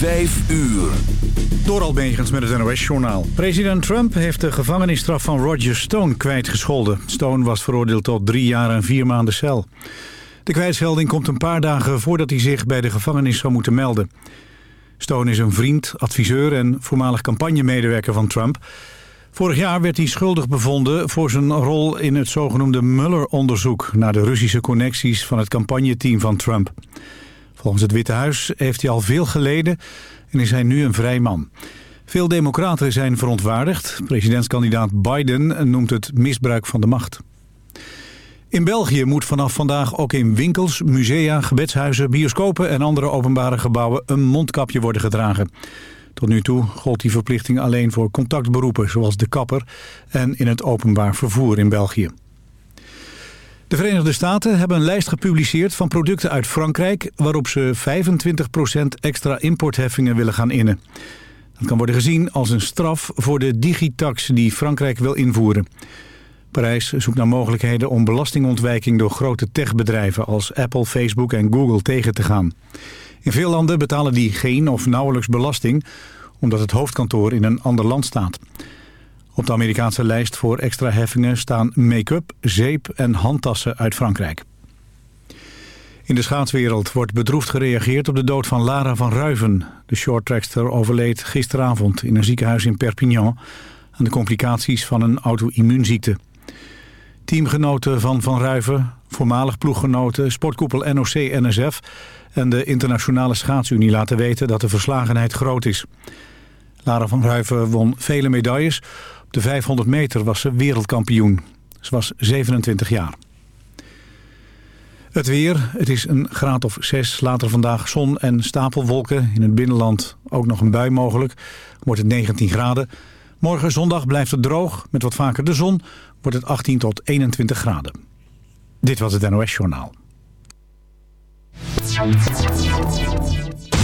Vijf uur. Door Albegens met het NOS-journaal. President Trump heeft de gevangenisstraf van Roger Stone kwijtgescholden. Stone was veroordeeld tot drie jaar en vier maanden cel. De kwijtschelding komt een paar dagen voordat hij zich bij de gevangenis zou moeten melden. Stone is een vriend, adviseur en voormalig campagnemedewerker van Trump. Vorig jaar werd hij schuldig bevonden voor zijn rol in het zogenoemde Mueller-onderzoek... naar de Russische connecties van het campagneteam van Trump. Volgens het Witte Huis heeft hij al veel geleden en is hij nu een vrij man. Veel democraten zijn verontwaardigd. Presidentskandidaat Biden noemt het misbruik van de macht. In België moet vanaf vandaag ook in winkels, musea, gebedshuizen, bioscopen en andere openbare gebouwen een mondkapje worden gedragen. Tot nu toe gold die verplichting alleen voor contactberoepen zoals de kapper en in het openbaar vervoer in België. De Verenigde Staten hebben een lijst gepubliceerd van producten uit Frankrijk... waarop ze 25% extra importheffingen willen gaan innen. Dat kan worden gezien als een straf voor de digitax die Frankrijk wil invoeren. Parijs zoekt naar mogelijkheden om belastingontwijking door grote techbedrijven... als Apple, Facebook en Google tegen te gaan. In veel landen betalen die geen of nauwelijks belasting... omdat het hoofdkantoor in een ander land staat. Op de Amerikaanse lijst voor extra heffingen staan make-up, zeep en handtassen uit Frankrijk. In de schaatswereld wordt bedroefd gereageerd op de dood van Lara van Ruiven. De shorttrackster overleed gisteravond in een ziekenhuis in Perpignan... aan de complicaties van een auto-immuunziekte. Teamgenoten van Van Ruiven, voormalig ploeggenoten, sportkoepel NOC-NSF... en de Internationale Schaatsunie laten weten dat de verslagenheid groot is. Lara van Ruiven won vele medailles... Op de 500 meter was ze wereldkampioen. Ze was 27 jaar. Het weer, het is een graad of 6. Later vandaag zon en stapelwolken. In het binnenland ook nog een bui mogelijk. Wordt het 19 graden. Morgen zondag blijft het droog. Met wat vaker de zon wordt het 18 tot 21 graden. Dit was het NOS Journaal.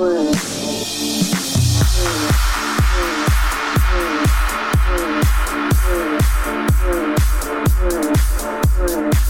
world. Thank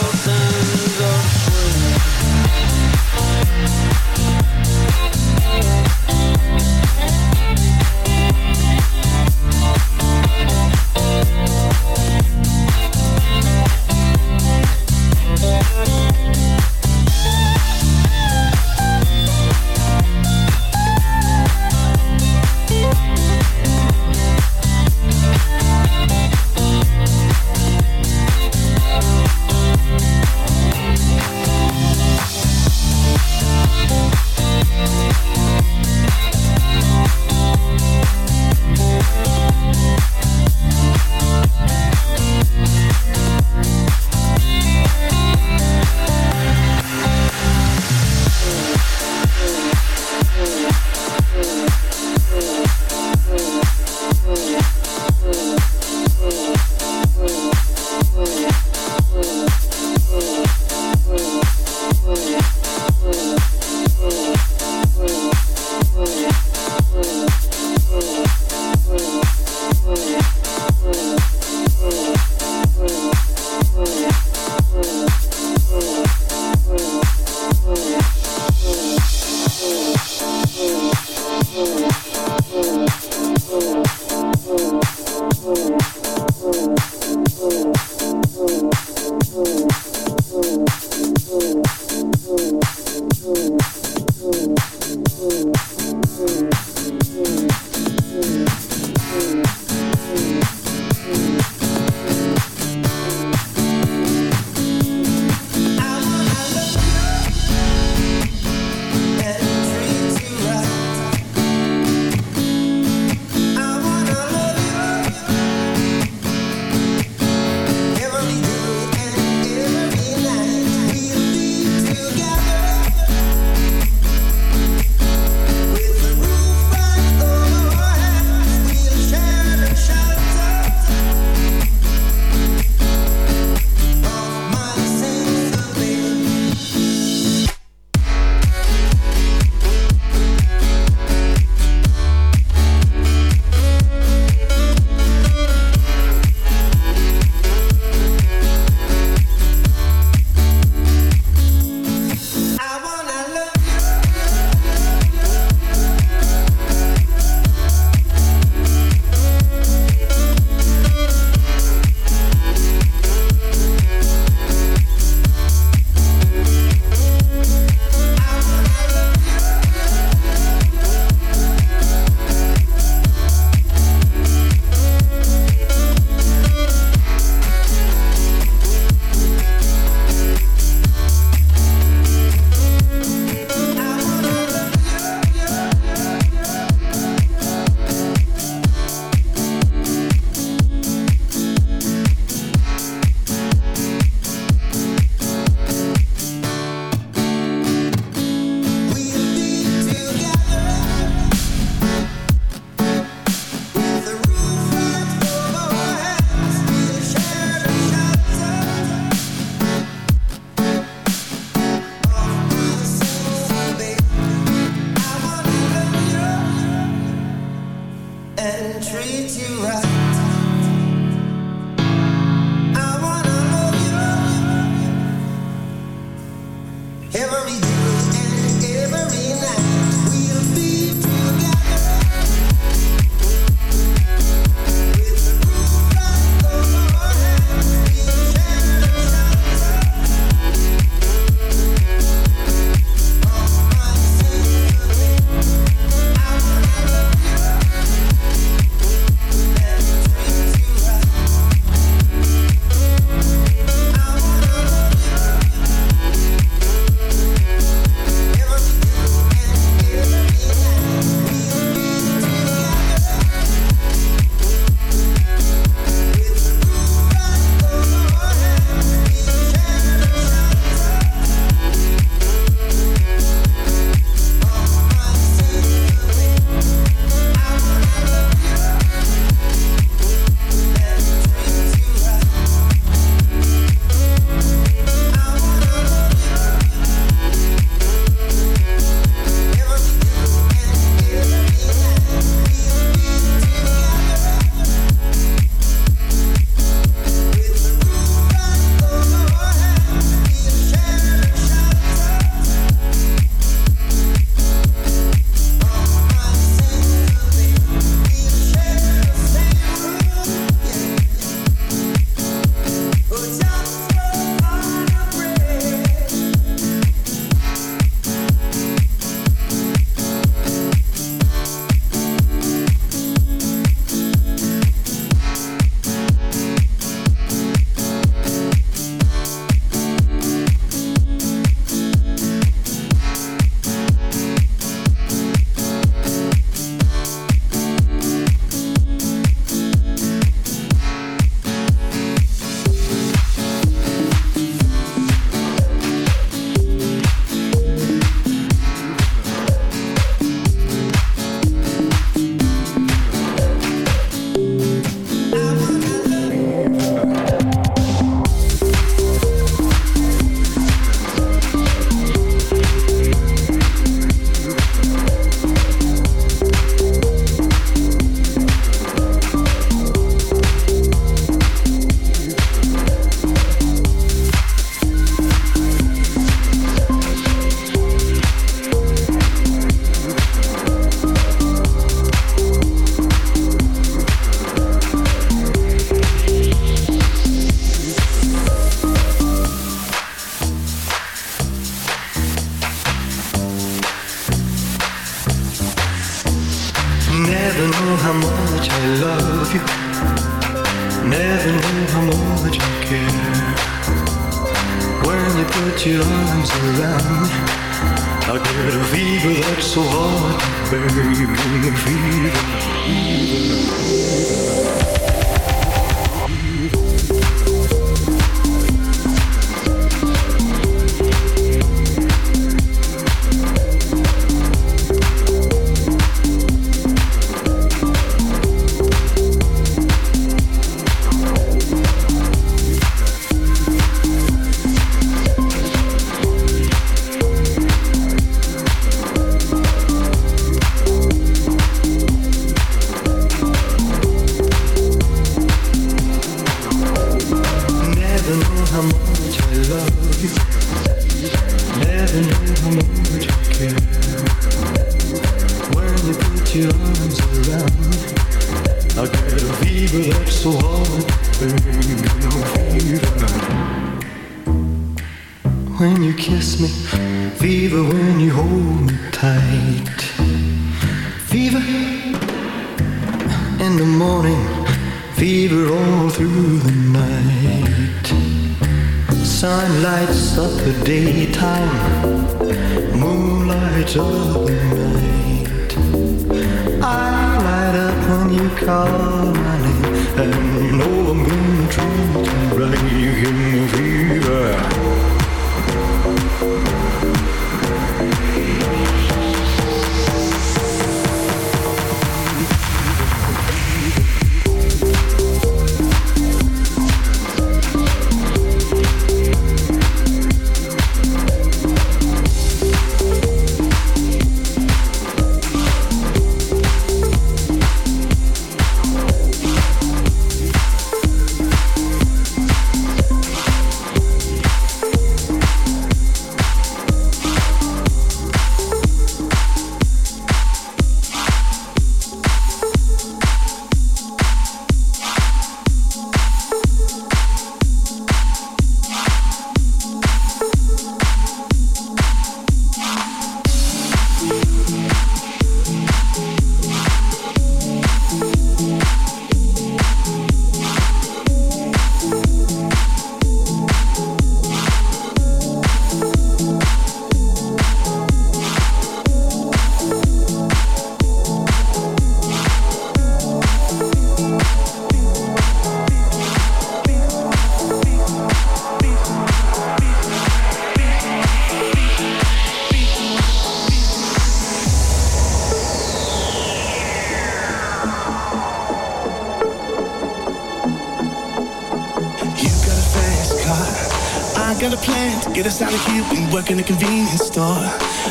in a convenience store.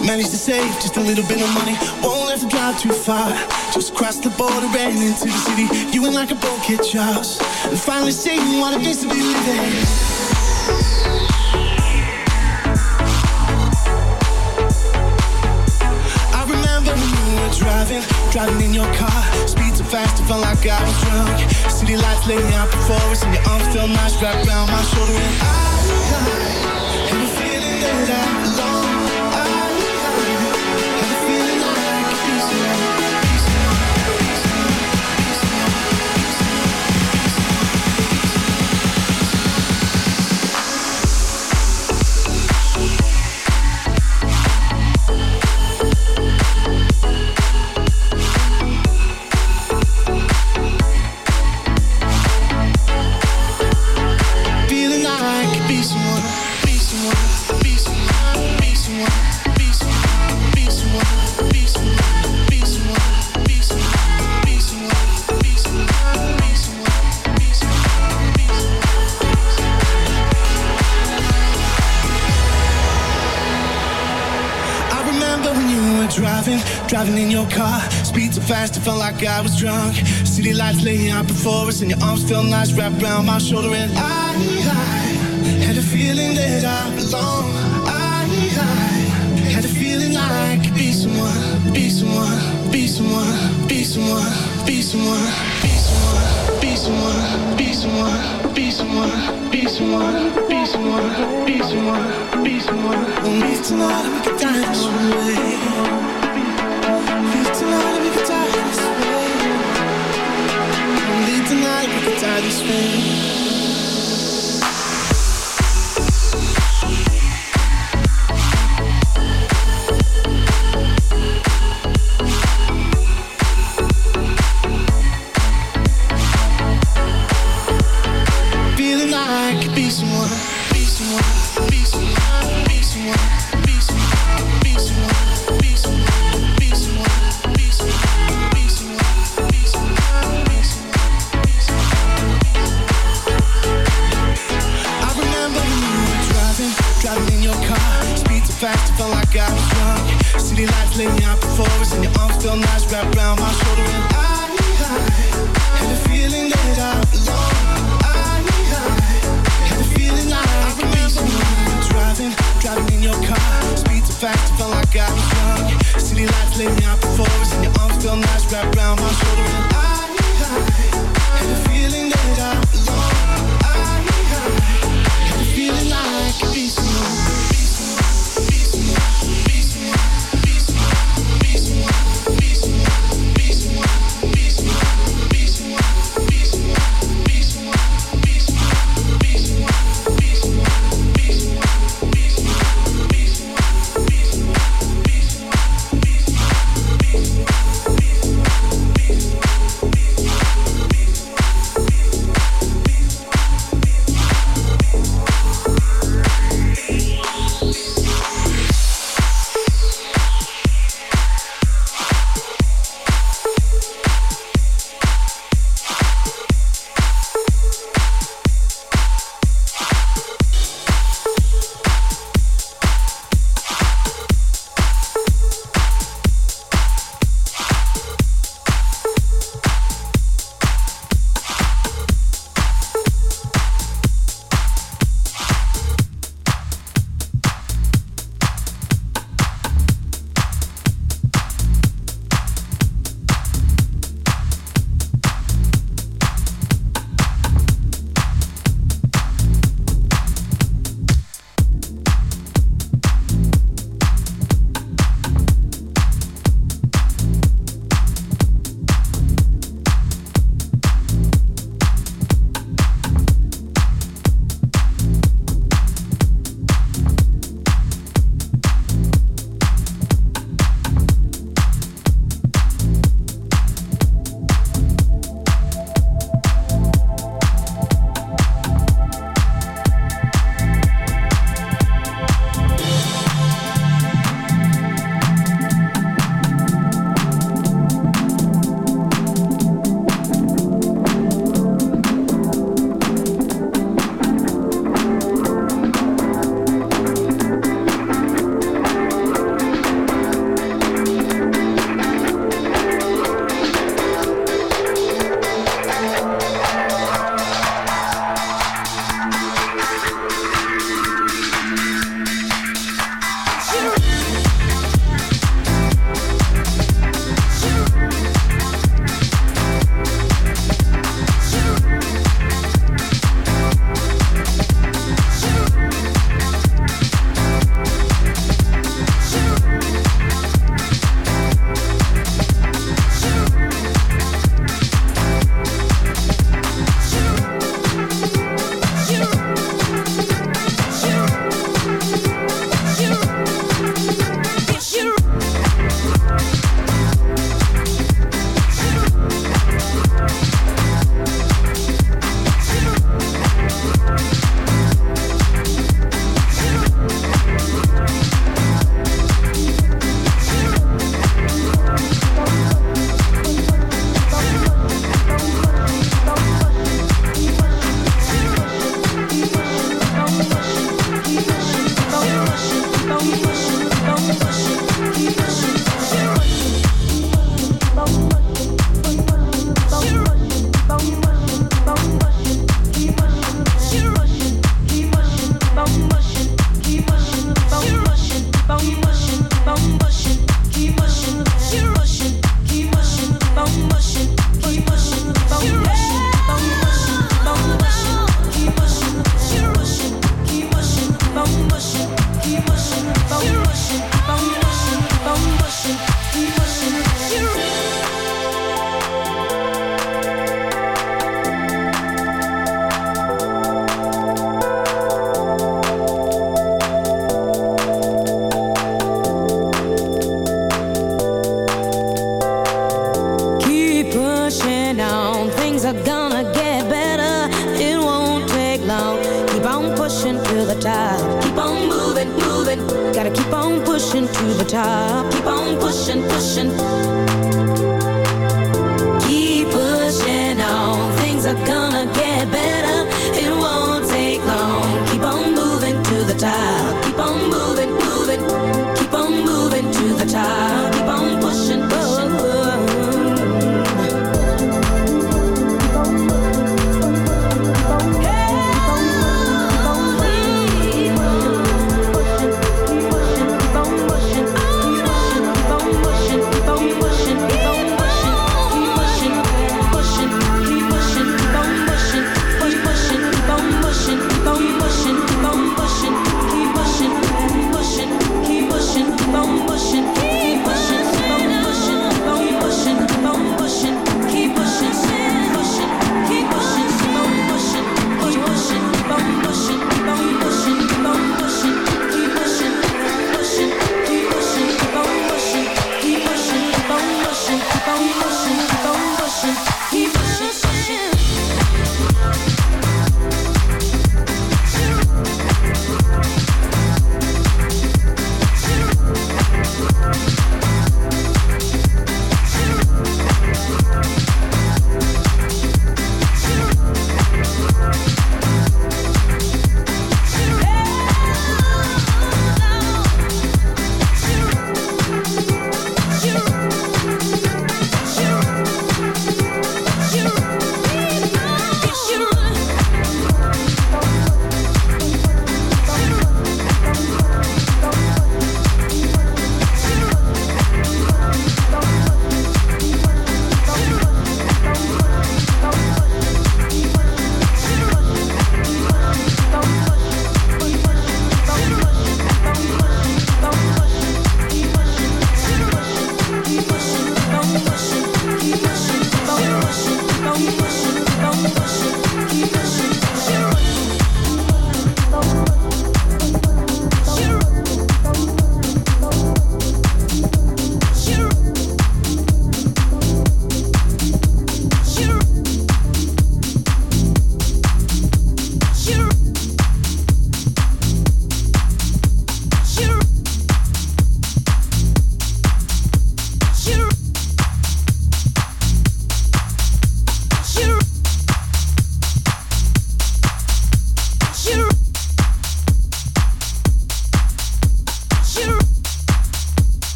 Managed to save just a little bit of money. Won't have to drive too far. Just cross the border and into the city. You ain't like a boat kid, jobs. And finally seeing what it means to be living. I remember when you were driving, driving in your car. Speed so fast, it felt like I was drunk. City lights laying out before us, and your arms felt nice wrapped around my shoulder. And I, I that fast, it felt like I was drunk. City lights laying out before us, and your arms felt nice wrapped around my shoulder. And I, I had a feeling that I belong. I, I had a feeling like be someone, be someone, be someone, be someone, be someone, someone, be someone, be someone, be someone, be someone, be someone, be someone. We'll meet tonight and we can dance all night. We'll meet tonight and we can dance all night. We'll meet tonight and we can dance this way.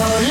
love.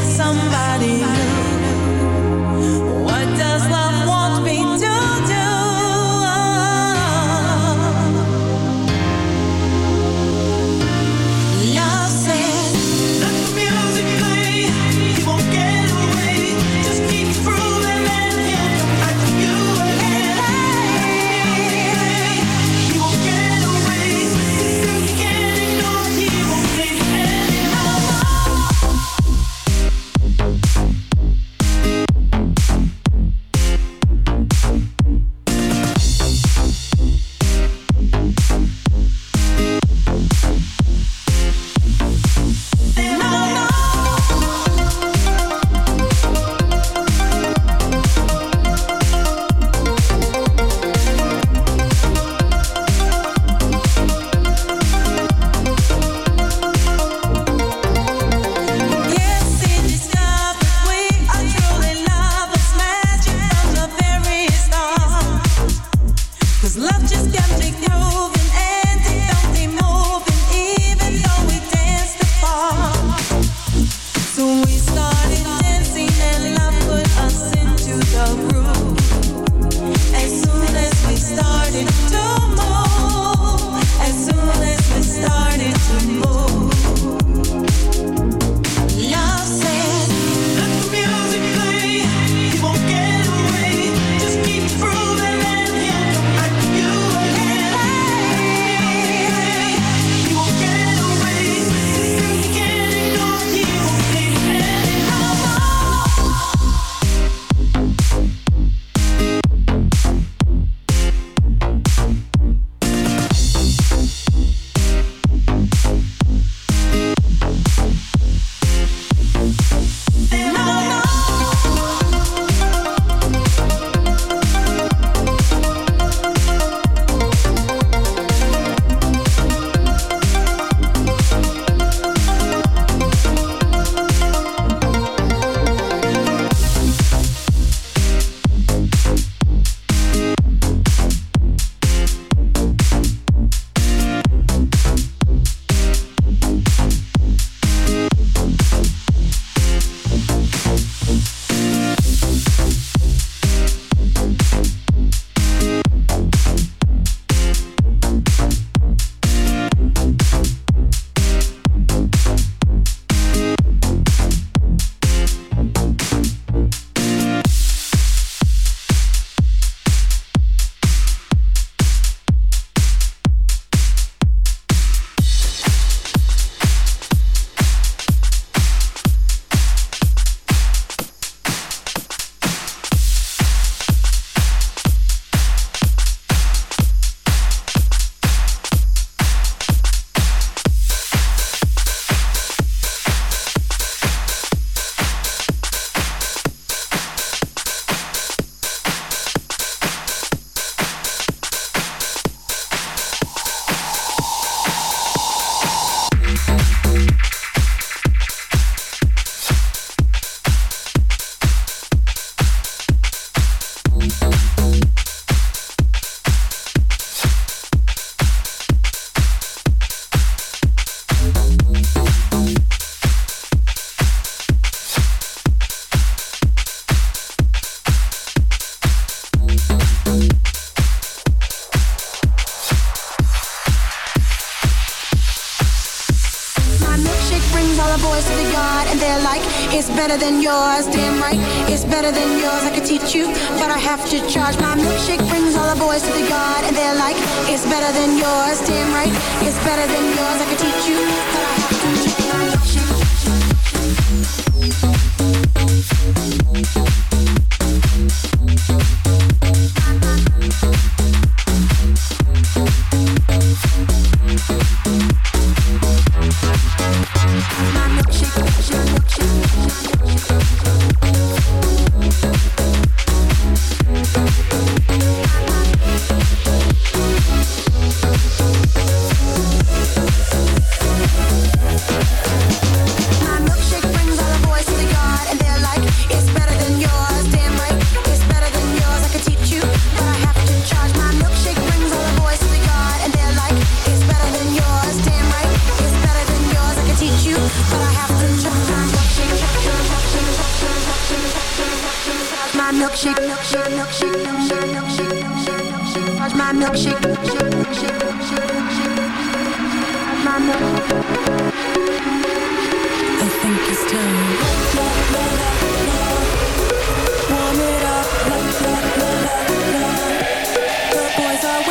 somebody. new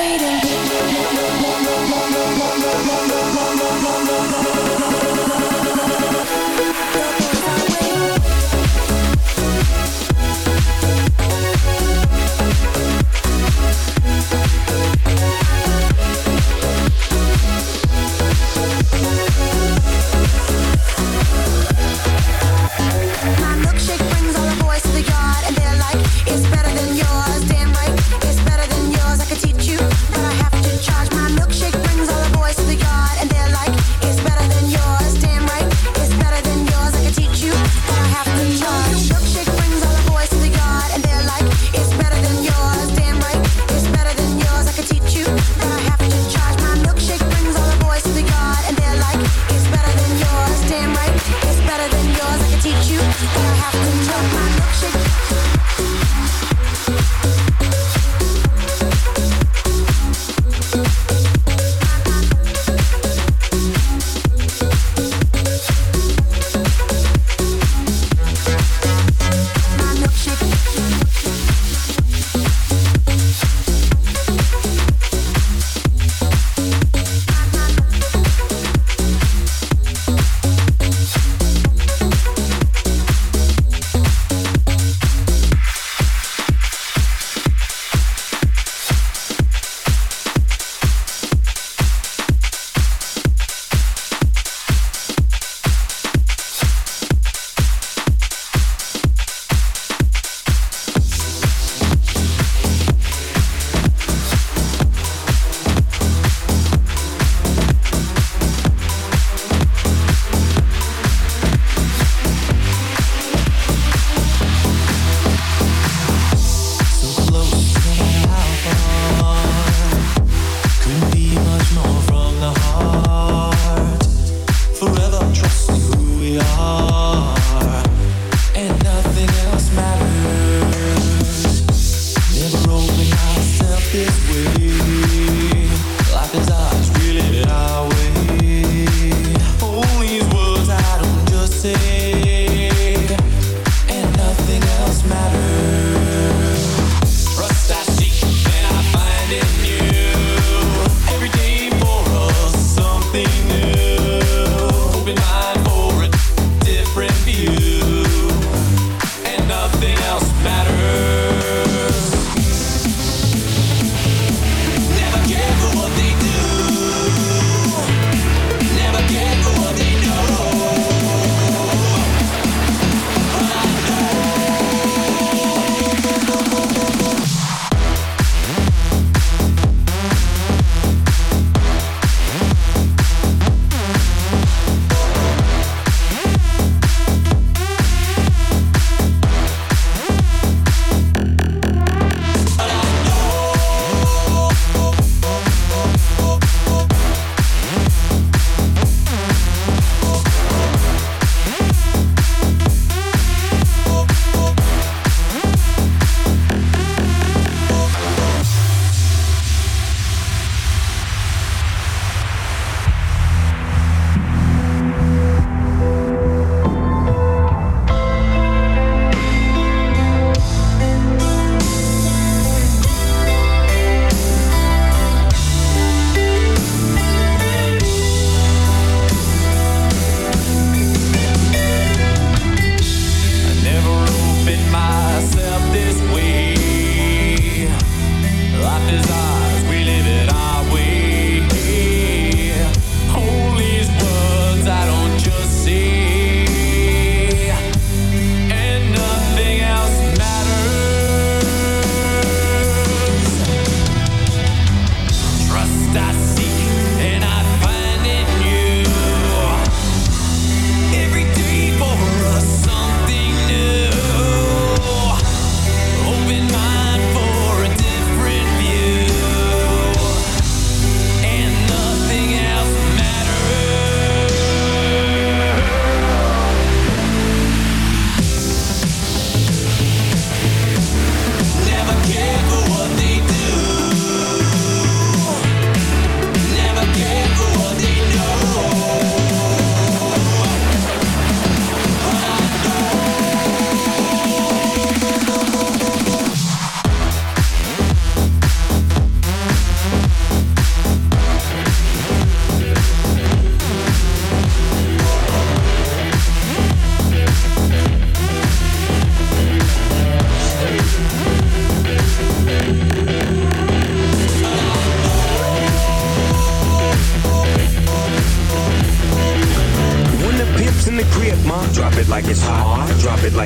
waiting.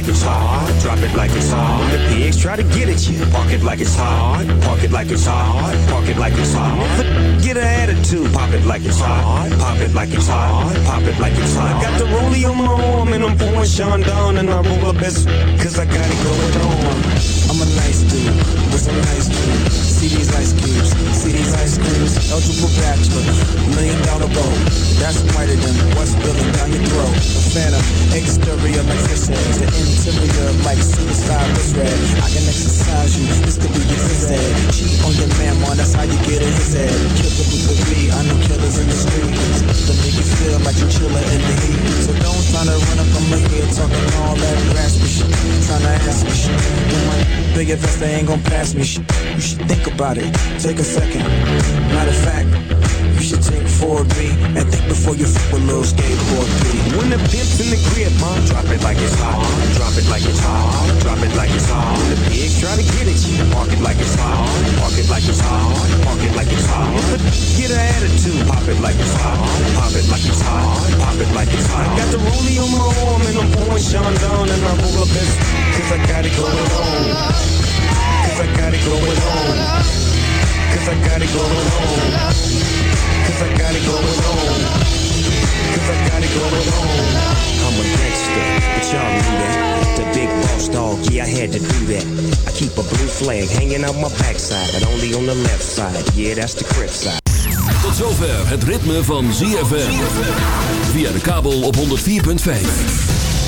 Like it's hot. Drop it like it's hot. When the pigs try to get at you, park it like it's hot. Park it like it's hot. Park it like it's hot. Get an attitude. Pop it like it's hot. Pop it like it's hot. Pop it like it's hot. Got the rollie on my arm and I'm pouring Sean down and I roll up as cause I got it going on. I'm a nice dude with some nice dude. See these ice cubes, see these ice creams. Eligible bachelor, million dollar bow. That's whiter than what's spilling down your throat. A phantom, exterior like fish eggs, the interior like suicide wrist red. I can exercise you, this could be your phys ed. Cheat on your man, that's how you get in his head. Kill the with me, I know killers in the streets. To make you feel like you're chilling in the heat. So don't try to run up on my head talking all that raspy shit. Trying to ask me shit. My big advance, they ain't gon' pass me shit. You should think about it, take a second. Matter of fact, you should take 4B and think before you fuck with little skateboard P. When the pimp's in the crib, mom, drop it like it's hot. Drop it like it's hot. Drop it like it's hot. When the pigs try to get at you, park it like it's hot. Park it like it's hot. Park it like it's hot. Get an attitude, pop it like it's hot. Pop it like it's hot. Pop it like it's hot. Got the rollie on my arm and I'm pouring Sean down and I roll up this cause I got it going on. Cause I got it going on. Cause I got it going on. Cause I got it going on. Cause I got it going on. I'm a gangster, but y'all knew that. The big boss dog, yeah, I had to do that. I keep a blue flag hanging out my backside, but only on the left side. Yeah, that's the crib side. Tot zover het ritme van ZFM. Via de kabel op 104.5.